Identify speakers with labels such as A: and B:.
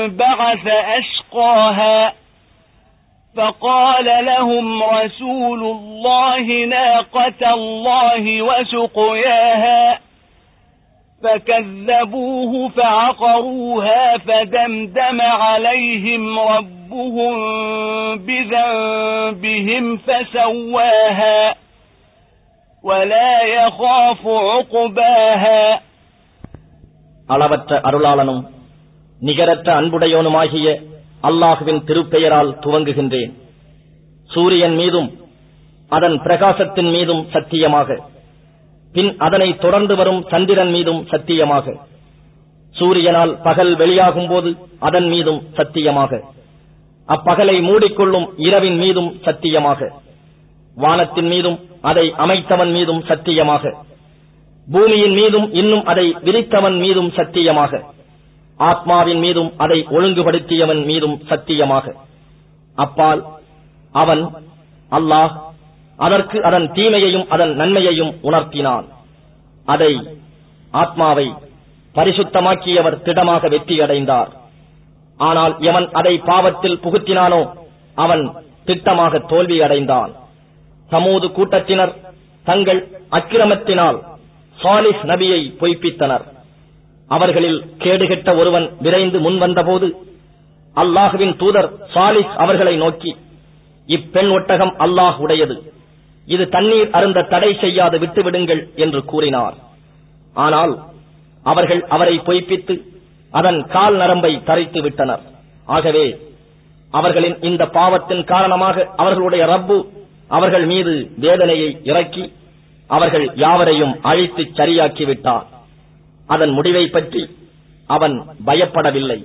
A: انبعث أشقاها فقال لهم رسول الله ناقة الله وسقياها فكذبوه فعقروها فدمدم عليهم ربهم بذنبهم فسواها ولا يخاف عقباها
B: அளவற்ற அருளாளனும் நிகரற்ற அன்புடையோனுமாகிய அல்லாஹுவின் திருப்பெயரால் துவங்குகின்றேன். சூரியன் மீதும் அதன் பிரகாசத்தின் மீதும் சத்தியமாக. பின் அதனை தொடர்ந்து வரும் சந்திரன் மீதும் சத்தியமாக. சூரியனால் பகல் வெளியாகும் போது அதன் மீதும் சத்தியமாக. அப்பகலை மூடிக்கொள்ளும் இரவின் மீதும் சத்தியமாக. வானத்தின் மீதும் அதை அமைத்தவன் மீதும் சத்தியமாக. பூமியின் மீதும் இன்னும் அதை விரித்தவன் மீதும் சத்தியமாக. ஆத்மாவின் மீதும் அதை ஒழுங்குபடுத்தியவன் மீதும் சத்தியமாக. அப்பால் அவன் அல்லாஹ் அதற்கு அதன் தீமையையும் அதன் நன்மையையும் உணர்த்தினான். அதை ஆத்மாவை பரிசுத்தமாக்கியவர் திடமாக வெற்றியடைந்தார். ஆனால் எவன் அதை பாவத்தில் புகுத்தினானோ அவன் திட்டமாக தோல்வியடைந்தான். சமூது கூட்டத்தினர் தங்கள் அக்கிரமத்தினால் சாலிஸ் நபியை பொய்ப்பித்தனர். அவர்களில் கேடுகெட்ட ஒருவன் விரைந்து முன்வந்தபோது அல்லாஹுவின் தூதர் சாலிஸ் அவர்களை நோக்கி இப்பெண் ஒட்டகம் அல்லாஹ் உடையது. இது தண்ணீர் அருந்த தடை செய்யாது விட்டுவிடுங்கள் என்று கூறினார். ஆனால் அவர்கள் அவரை பொய்ப்பித்து அதன் கால் நரம்பை தரைத்து விட்டனர். ஆகவே அவர்களின் இந்த பாவத்தின் காரணமாக அவர்களுடைய ரப்பு அவர்கள் மீது வேதனையை இறக்கி அவர்கள் யாவரையும் அழித்து சரியாக்கிவிட்டார். அதன் முடிவை பற்றி அவன் பயப்படவில்லை.